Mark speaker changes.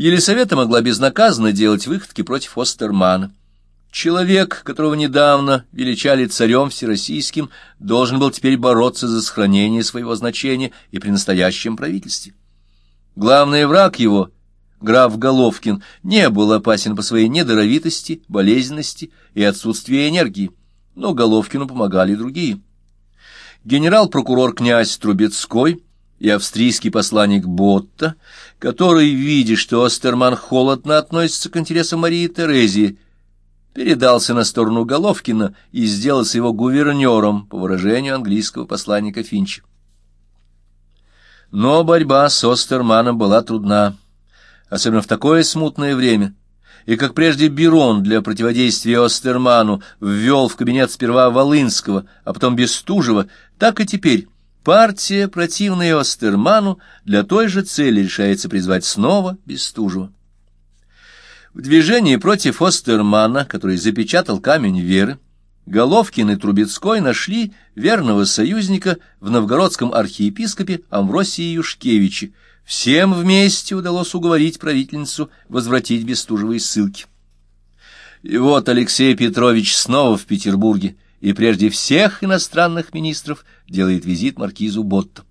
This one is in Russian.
Speaker 1: Елисавета могла безнаказанно делать выходки против Остермана. Человек, которого недавно величали царем всероссийским, должен был теперь бороться за сохранение своего значения и при настоящем правительстве. Главный враг его, граф Головкин, не был опасен по своей недоровитости, болезненности и отсутствию энергии, но Головкину помогали другие. Генерал-прокурор князь Трубецкой и австрийский посланник Ботта, который, видя, что Остерман холодно относится к интересам Марии Терезии, передался на сторону Головкина и сделался его гувернером, по выражению английского посланника Финча. Но борьба с Остерманом была трудна, особенно в такое смутное время, и как прежде Бирон для противодействия Остерману ввел в кабинет сперва Волынского, а потом Бестужева, так и теперь партия, противная Остерману, для той же цели решается призвать снова Бестужева. В движении против Остермана, который запечатал камень веры, Головкин и Трубецкой нашли верного союзника в новгородском архиепископе Амвросии Юшкевиче. Всем вместе удалось уговорить правительницу возвратить Бестужевой ссылки. И вот Алексей Петрович снова в Петербурге, и прежде всех иностранных министров делает визит маркизу Ботто.